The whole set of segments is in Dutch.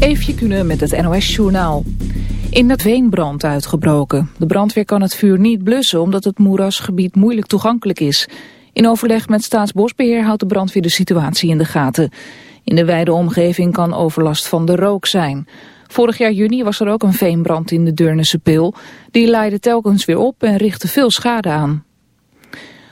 Eefje kunnen met het NOS-journaal. In het veenbrand uitgebroken. De brandweer kan het vuur niet blussen omdat het moerasgebied moeilijk toegankelijk is. In overleg met Staatsbosbeheer houdt de brandweer de situatie in de gaten. In de wijde omgeving kan overlast van de rook zijn. Vorig jaar juni was er ook een veenbrand in de Deurnense Pil. Die leidde telkens weer op en richtte veel schade aan.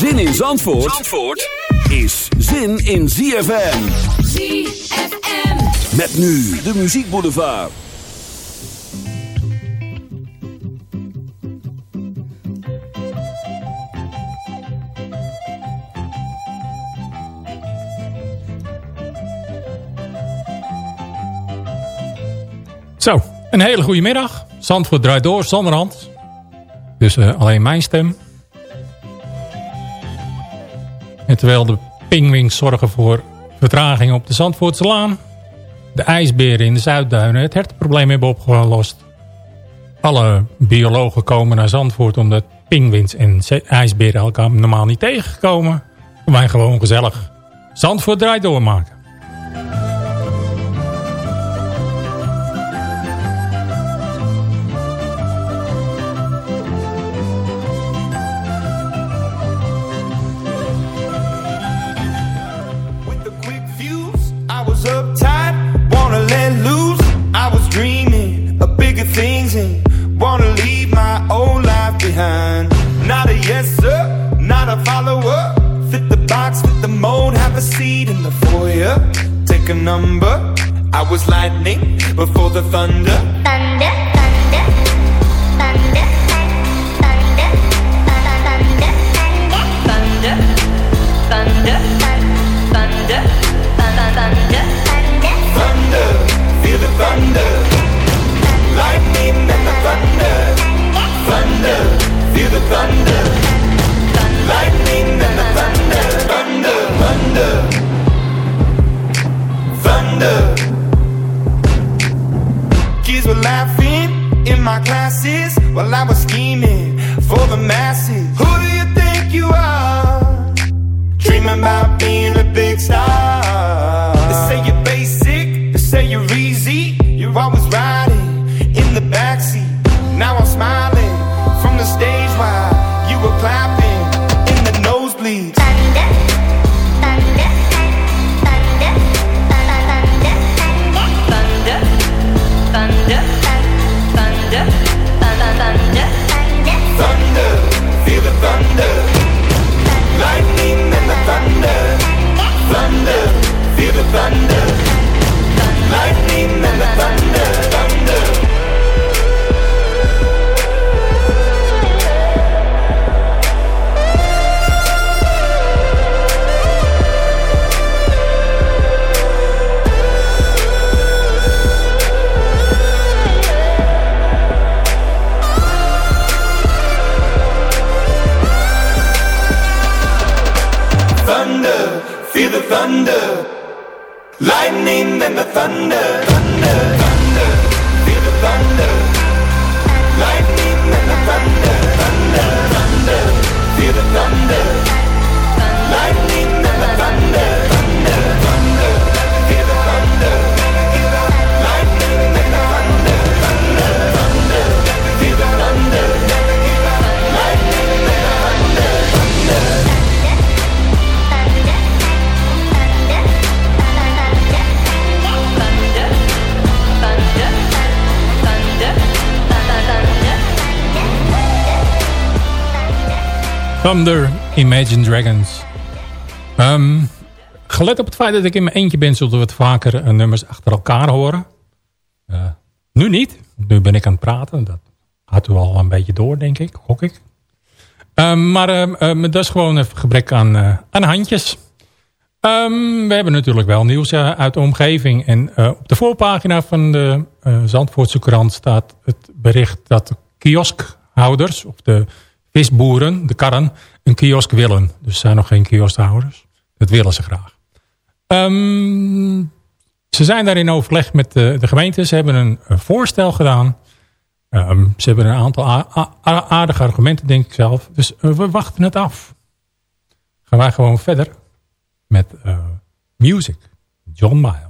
Zin in Zandvoort, Zandvoort is zin in ZFM. ZFM. Met nu de muziekboulevard. Zo, een hele goede middag. Zandvoort draait door, zonder hand. Dus eh, alleen mijn stem. Terwijl de pingwings zorgen voor vertraging op de Zandvoortse Laan... de ijsberen in de Zuidduinen het hertenprobleem hebben opgelost. Alle biologen komen naar Zandvoort omdat pingwins en ijsberen elkaar normaal niet tegenkomen. Om wij gewoon gezellig Zandvoort draait doormaken. The foyer. Take a number. I was lightning before the thunder. Thunder, thunder, thunder, thunder, thunder, thunder, thunder, thunder, thunder, thunder, Thunder, feel the thunder. Lightning and the thunder. Thunder, feel wonder. Kids were laughing in my classes while I was scheming for the masses. Who do you think you are? Dreaming about being a big star. Thunder, Imagine Dragons. Ehm, gelet op het feit dat ik in mijn eentje ben... zullen we wat vaker eh, nummers achter elkaar horen. Eh, nu niet. Nu ben ik aan het praten. Dat had u al een beetje door, denk ik. Gok ik. Ehm, maar ehm, dat is gewoon een gebrek aan, eh, aan handjes. We hebben natuurlijk wel nieuws uit de omgeving. En op de voorpagina van de Zandvoortse krant staat het bericht dat de kioskhouders, of de visboeren, de karren, een kiosk willen. Dus zijn nog geen kioskhouders. Dat willen ze graag. Ehm, ze zijn daar in overleg met de, de gemeente. Ze hebben een, voorstel gedaan. Ehm, ze hebben een aantal aardige argumenten, denk ik zelf. Dus eh, we wachten het af. Gaan wij gewoon verder met eh, music. John Miles.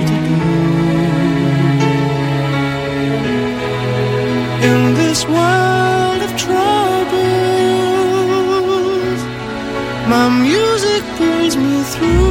this world of troubles, my music brings me through.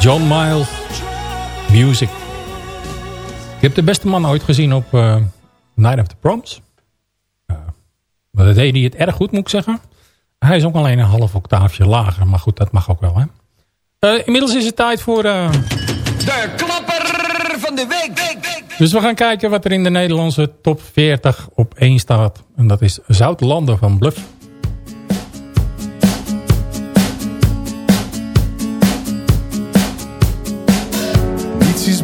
John Miles, Music. Ik heb de beste man ooit gezien op eh, Night of the Proms. Uh, maar dat deed hij het erg goed, moet ik zeggen. Hij is ook alleen een half octaafje lager, maar goed, dat mag ook wel. Hè? Eh, inmiddels is het tijd voor... eh, De klapper van de week. dus we gaan kijken wat er in de Nederlandse top 40 op 1 staat. En dat is Zoutlanden van Bluff.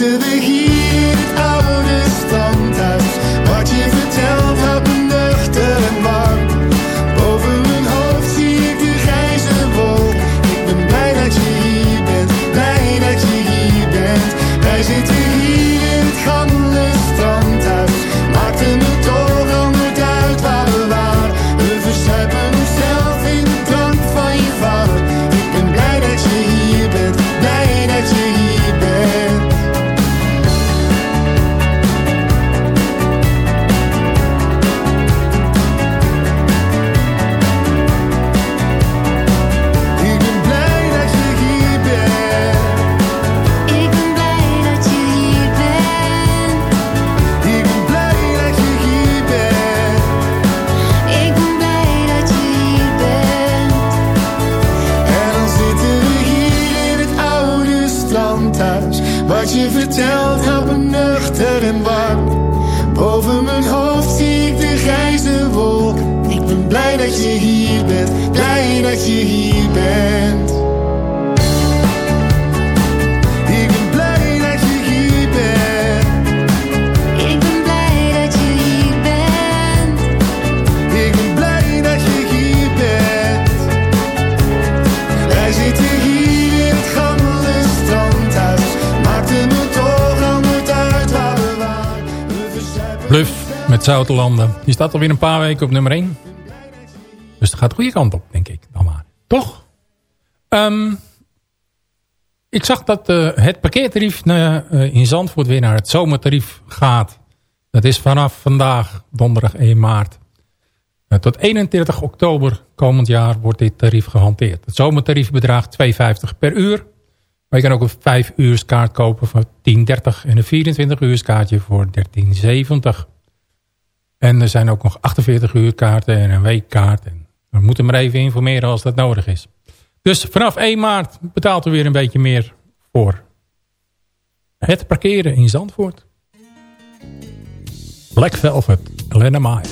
to the heat. Zoutelanden. Die staat alweer een paar weken op nummer 1. Dus dat gaat de goede kant op, denk ik. Dan maar. Toch? Ehm, ik zag dat eh, het parkeertarief eh, eh, in Zandvoort weer naar het zomertarief gaat. Dat is vanaf vandaag, donderdag 1 maart. Tot 31 oktober komend jaar wordt dit tarief gehanteerd. Het zomertarief bedraagt 2,50 per uur. Maar je kan ook een 5 uurskaart kopen voor 10,30 en een 24 uurskaartje voor 13,70. En er zijn ook nog 48 uur kaarten en een weekkaarten. We moeten maar even informeren als dat nodig is. Dus vanaf 1 maart betaalt u weer een beetje meer voor het parkeren in Zandvoort. Black Velvet, Elena Maai.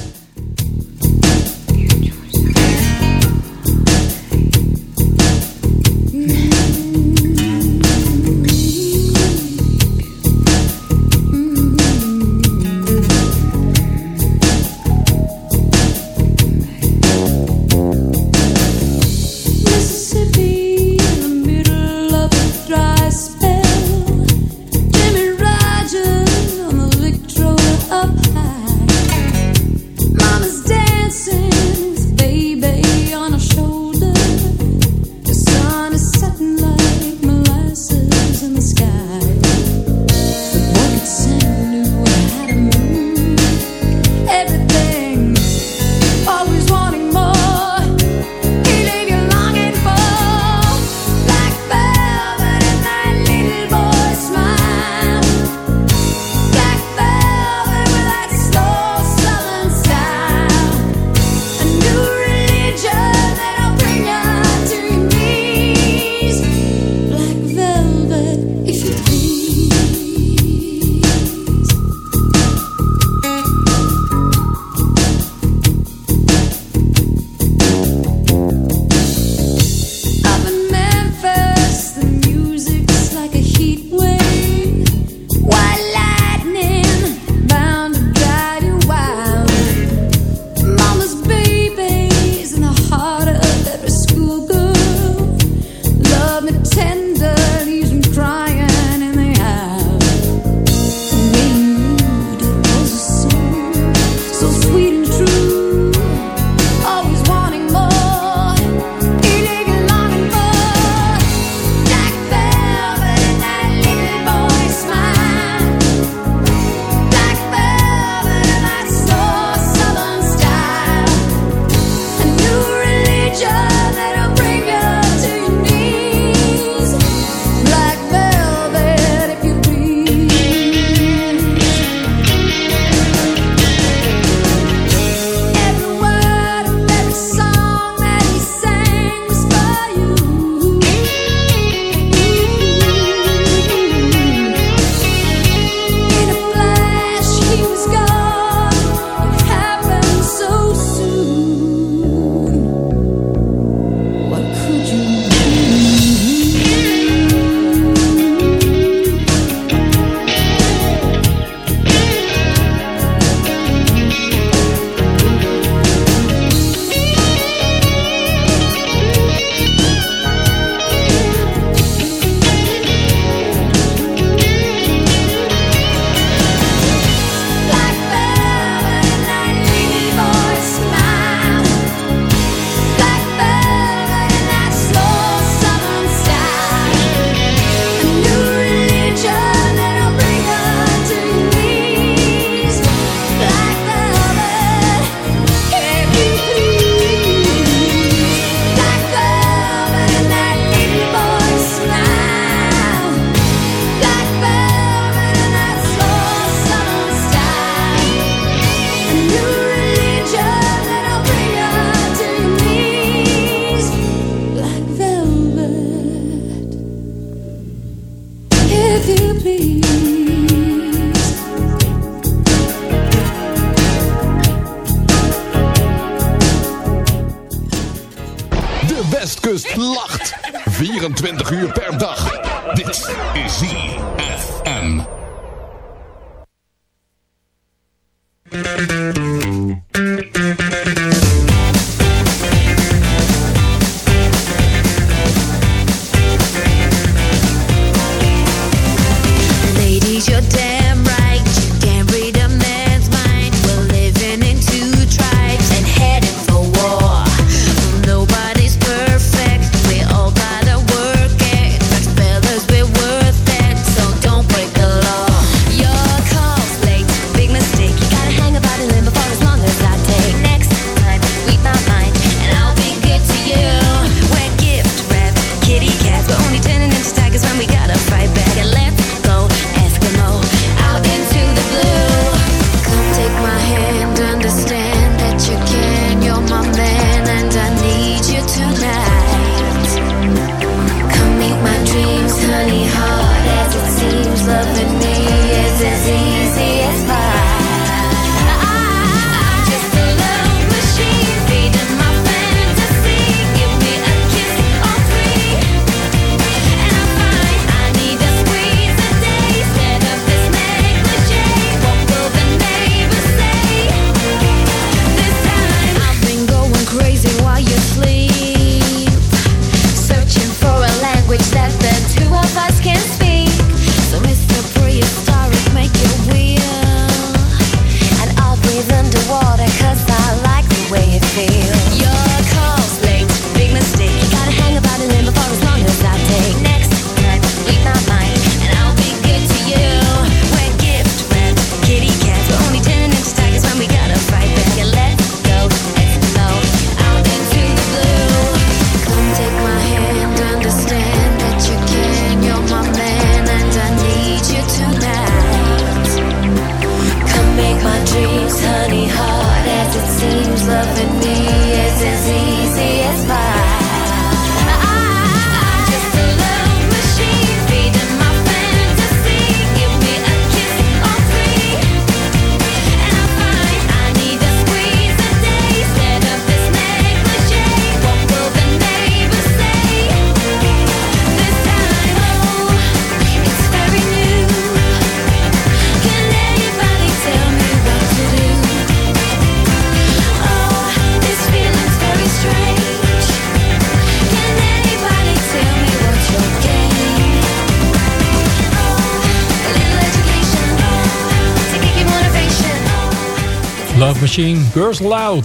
Love Machine, Girls Loud.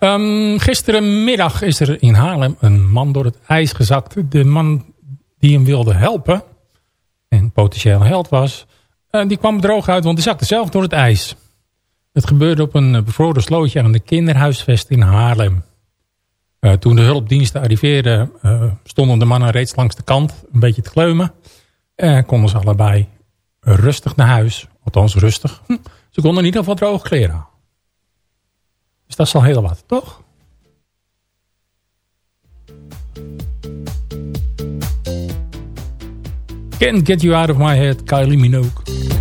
Um, gisterenmiddag is er in Haarlem een man door het ijs gezakt. De man die hem wilde helpen, en potentieel held was, eh, die kwam droog uit, want hij zakte zelf door het ijs. Het gebeurde op een eh, bevroren slootje aan de kinderhuisvest in Haarlem. Eh, toen de hulpdiensten arriveerden, stonden de mannen reeds langs de kant, een beetje te kleumen. En konden ze allebei rustig naar huis, althans rustig. Hm, ze konden in ieder geval droog kleren. Dus dat is al heel wat, toch? Can't Get You Out of My Head, Kylie Minogue.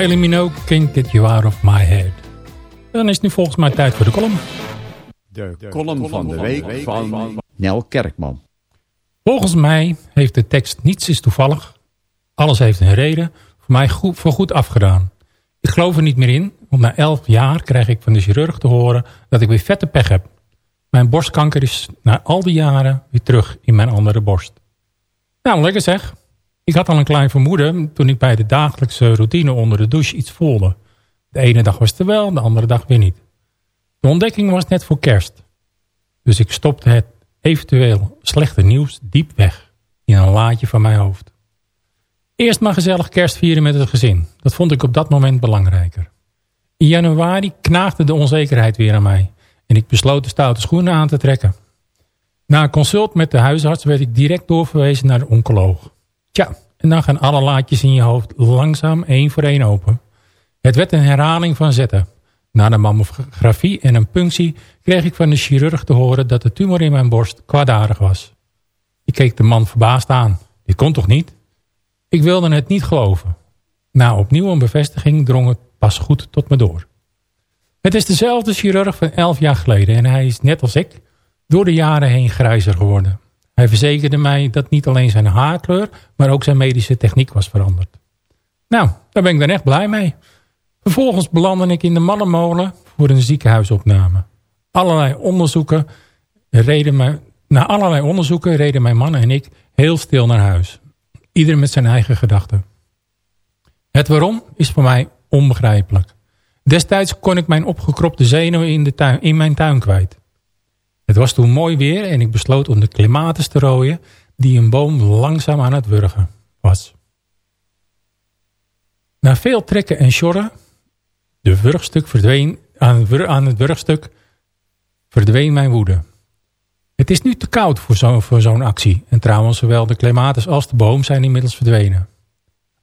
Kylie Minogue, Can't Get You Out of My Head. Dan is het nu volgens mij tijd voor de column. De column van de week van Nel Kerkman. Volgens mij heeft de tekst niets is toevallig. Alles heeft een reden. Voor mij goed, voor goed afgedaan. Ik geloof er niet meer in, want na elf jaar krijg ik van de chirurg te horen dat ik weer vette pech heb. Mijn borstkanker is na al die jaren weer terug in mijn andere borst. Nou, lekker zeg. Ik had al een klein vermoeden toen ik bij de dagelijkse routine onder de douche iets voelde. De ene dag was het wel, de andere dag weer niet. De ontdekking was net voor kerst. Dus ik stopte het eventueel slechte nieuws diep weg in een laadje van mijn hoofd. Eerst maar gezellig kerst vieren met het gezin. Dat vond ik op dat moment belangrijker. In januari knaagde de onzekerheid weer aan mij. En ik besloot de stoute schoenen aan te trekken. Na een consult met de huisarts werd ik direct doorverwezen naar de oncoloog. Tja, en dan gaan alle laadjes in je hoofd langzaam één voor één open. Het werd een herhaling van zetten. Na de mammografie en een punctie kreeg ik van de chirurg te horen dat de tumor in mijn borst kwaadaardig was. Ik keek de man verbaasd aan. Dit kon toch niet? Ik wilde het niet geloven. Na opnieuw een bevestiging drong het pas goed tot me door. Het is dezelfde chirurg van elf jaar geleden en hij is net als ik door de jaren heen grijzer geworden. Hij verzekerde mij dat niet alleen zijn haarkleur, maar ook zijn medische techniek was veranderd. Nou, daar ben ik dan echt blij mee. Vervolgens belandde ik in de mannenmolen voor een ziekenhuisopname. Allerlei onderzoeken reden mij, na allerlei onderzoeken reden mijn man en ik heel stil naar huis. Ieder met zijn eigen gedachten. Het waarom is voor mij onbegrijpelijk. Destijds kon ik mijn opgekropte zenuwen in, de tuin, in mijn tuin kwijt. Het was toen mooi weer en ik besloot om de clematis te rooien die een boom langzaam aan het wurgen was. Na veel trekken en sjorren, de wurgstuk verdween, aan, het wurgstuk verdween mijn woede. Het is nu te koud voor zo'n voor zo'n actie. En trouwens, zowel de clematis als de boom zijn inmiddels verdwenen.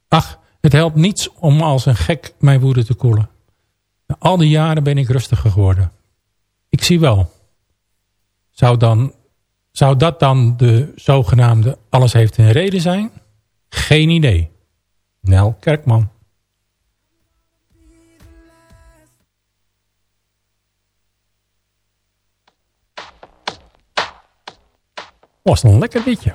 Ach, het helpt niets om als een gek mijn woede te koelen. Na al die jaren ben ik rustiger geworden. Ik zie wel. Zou, dan, zou dat dan de zogenaamde alles heeft een reden zijn? Geen idee. Nel Kerkman. Was een lekker liedje.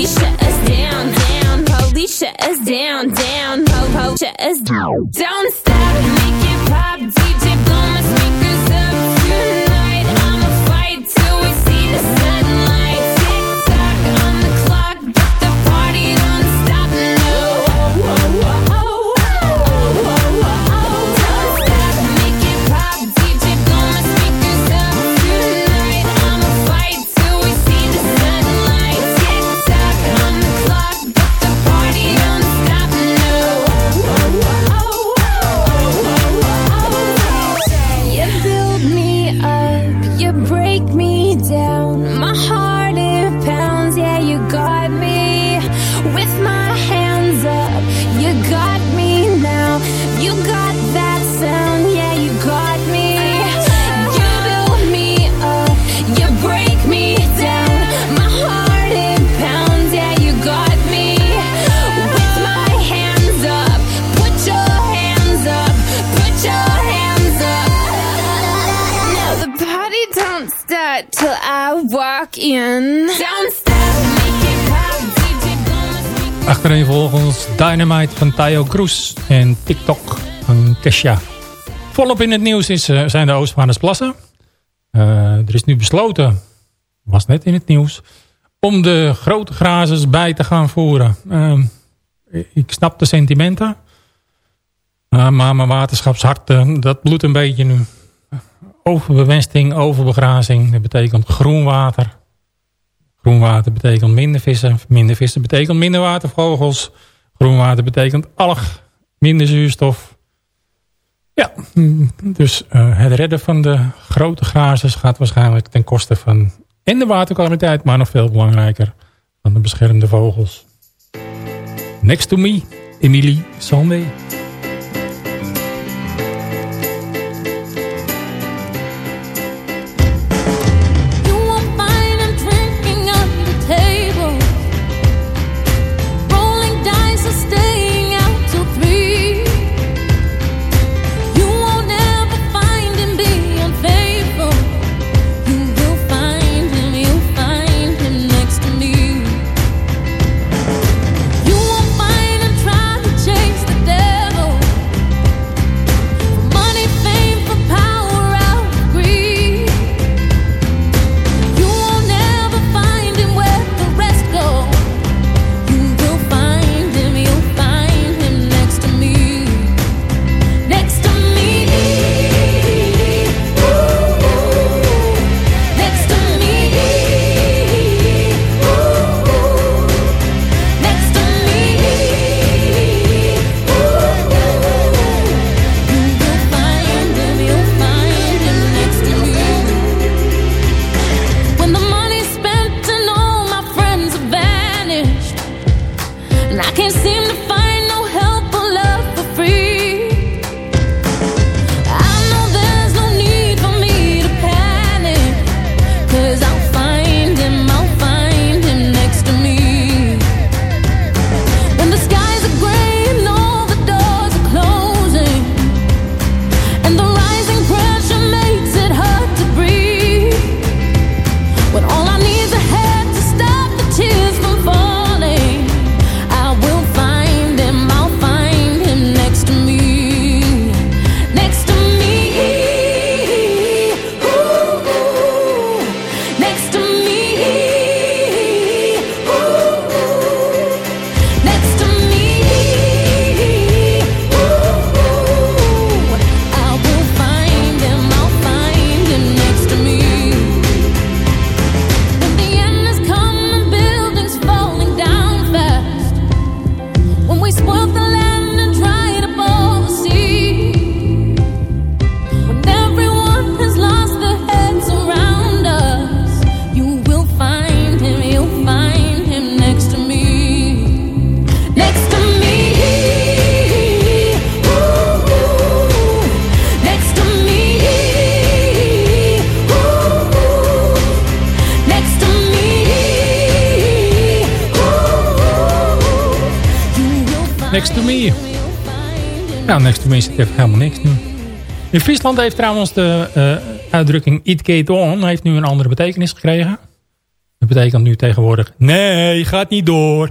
police shut us down, down. Police shut us down, down. Ho, ho, shut us down. Don't Dynamite van Tayo Cruz en TikTok van Kesha. Volop in het nieuws is, eh, zijn de Oostvaardersplassen. Uh, eh, er is nu besloten, was net in het nieuws, om de grote grazers bij te gaan voeren. Eh, ik snap de sentimenten, uh, maar mijn waterschapshart, dat bloedt een beetje nu. Overbewesting, overbegrazing, dat betekent groen water. Groen water betekent minder vissen. Minder vissen betekent minder watervogels. Groenwater betekent alg, minder zuurstof. Ja, dus eh, het redden van de grote grazers gaat waarschijnlijk ten koste van... en de waterkwaliteit, maar nog veel belangrijker van de beschermde vogels. Next to me, Emily Sandé. Het even helemaal niks. In Friesland heeft trouwens de eh, uitdrukking It Gate On heeft nu een andere betekenis gekregen. Dat betekent nu tegenwoordig, nee, gaat niet door.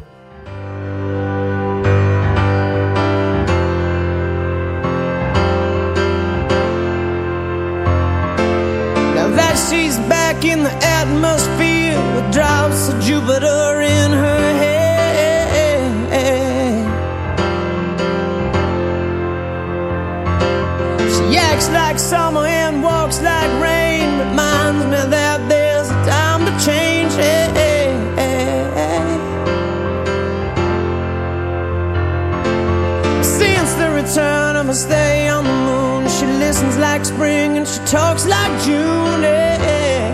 return, I'ma stay on the moon. She listens like spring and she talks like June. Yeah.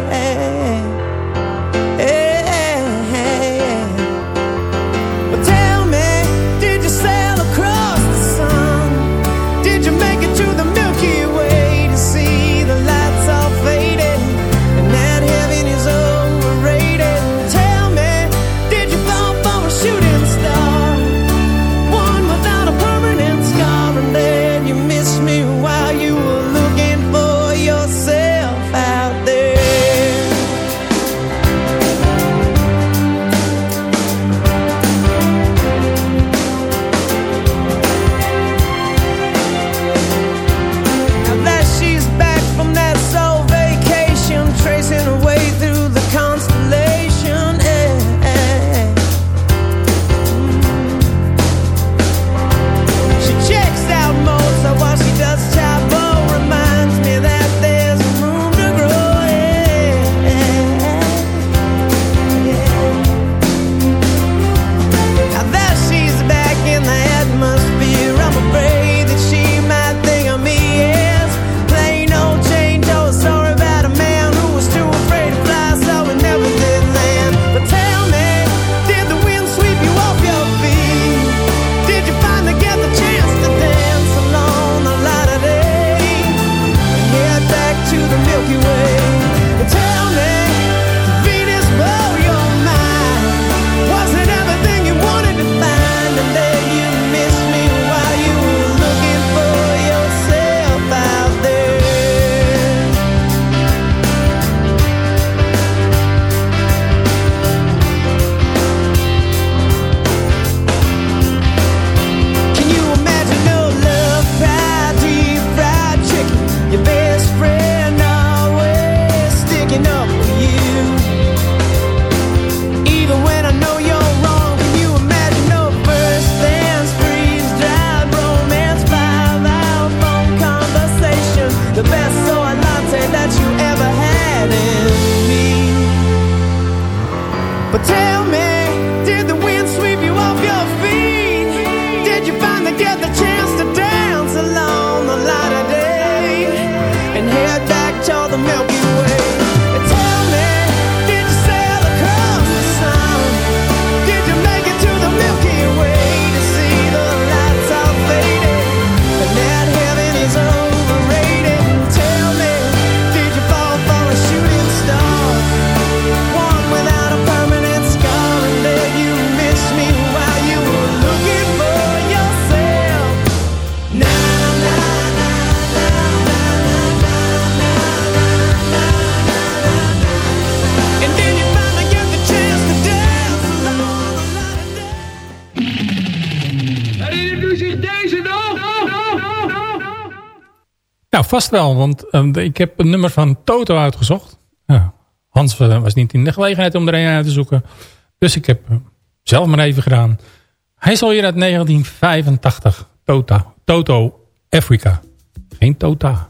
vast wel, want ehm, ik heb een nummer van Toto uitgezocht. Ja, Hans eh, was niet in de gelegenheid om er een uit te zoeken. Dus ik heb zelf maar even gedaan. Hij zal hier uit 1985. Tota. Toto Africa. Geen Tota.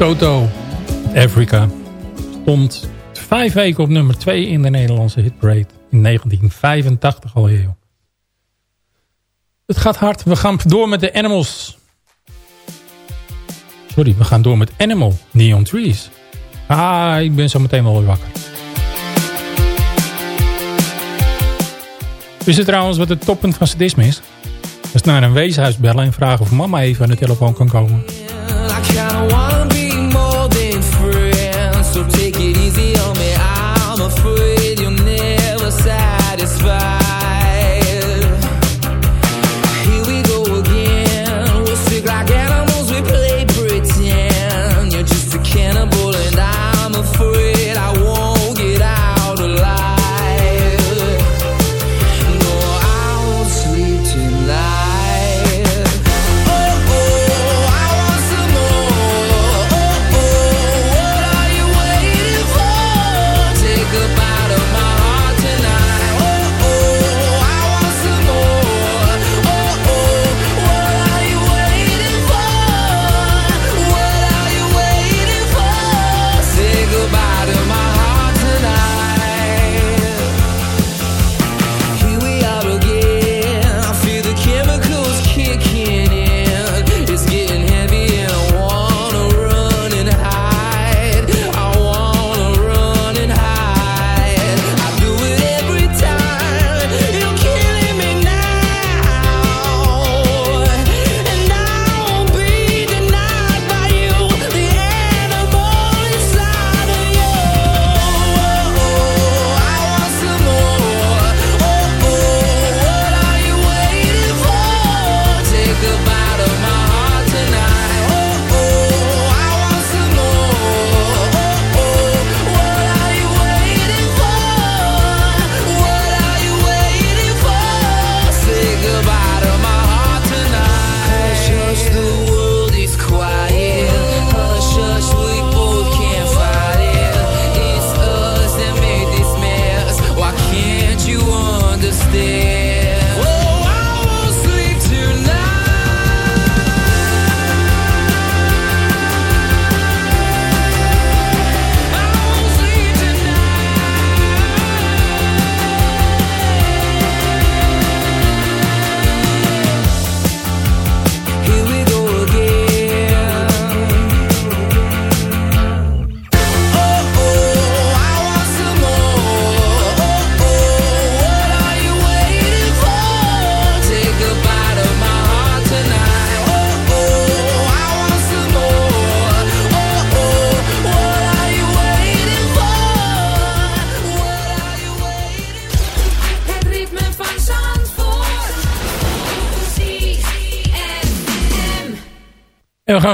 Toto Africa stond vijf weken op nummer 2 in de Nederlandse hitparade. In 1985 alweer. Het gaat hard. We gaan door met de Animals. Sorry, we gaan door met Animal, Neon Trees. Ah, ik ben zo meteen wel weer wakker. Wist je trouwens wat het toppunt van sadisme is? Dat is naar een weeshuis bellen en vragen of mama even aan de telefoon kan komen.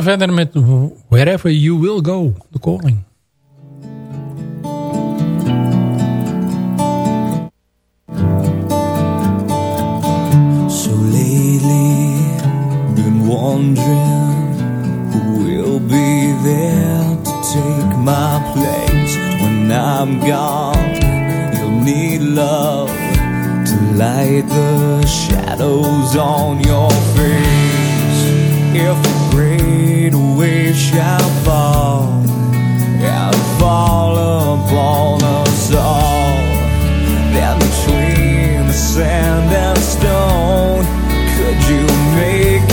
Gaan verder met Wherever You Will Go, The Calling. So lately, been wondering who will be there to take my place when I'm gone. You'll need love to light the shadows on your face. If a great wave shall fall and fall upon us all, then between the sand and stone, could you make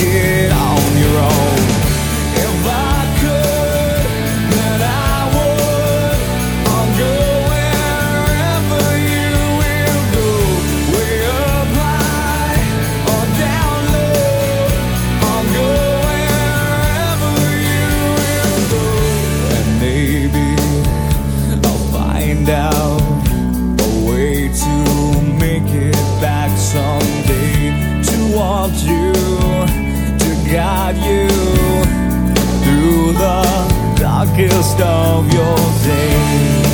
the darkest of your days.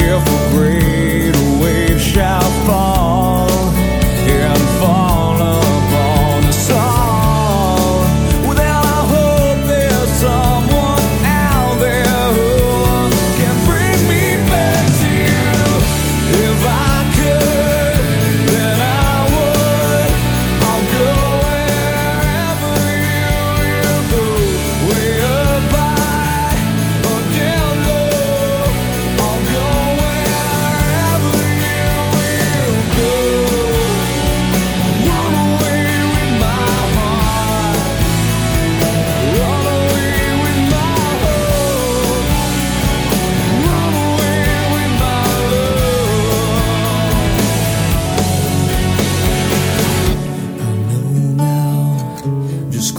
If a great wave shall fall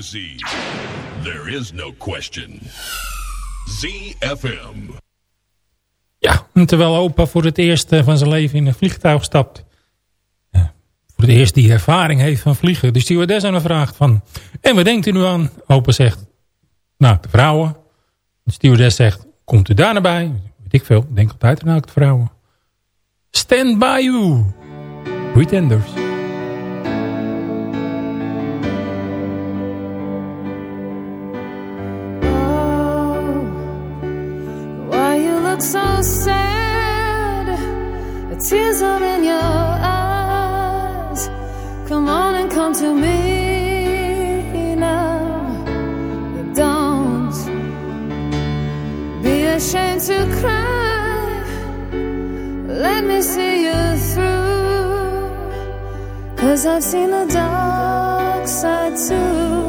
to? There is no question. ZFM. Ja, terwijl opa voor het eerst eh, van zijn leven in een vliegtuig stapt. eh, voor het eerst die ervaring heeft van vliegen. De stewardess aan hem vraagt van... En wat denkt u nu aan? Opa zegt... Nou, de vrouwen. De stewardess zegt... Komt u daar naar bij? Weet ik veel. Ik denk altijd aan de vrouwen. Stand by you. Pretenders. Tears are in your eyes. Come on and come to me now. Don't be ashamed to cry. Let me see you through. Cause I've seen the dark side too.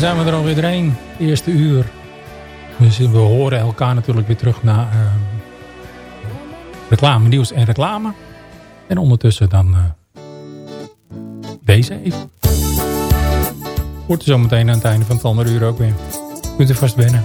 dan zijn we er alweer doorheen. Eerste uur. Dus we horen elkaar natuurlijk weer terug naar ehm, reclame, nieuws en reclame. En ondertussen dan eh, deze even. Wordt er zometeen aan het einde van het andere uur ook weer. Kunt u vast wennen.